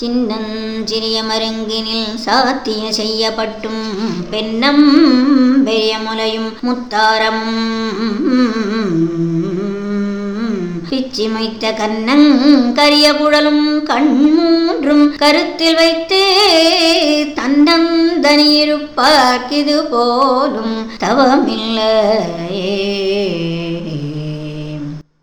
சின்னஞ்சிறிய மருங்கினில் சாத்திய செய்யப்பட்டும் பெண்ணம் பெரிய முலையும் முத்தாரமும் பிச்சி மொய்த்த கண்ணங் கரிய புழலும் கண்மூன்றும் கருத்தில் வைத்து தன்னந்தனியிருப்பார்க்கிது போலும் தவமில்லையே.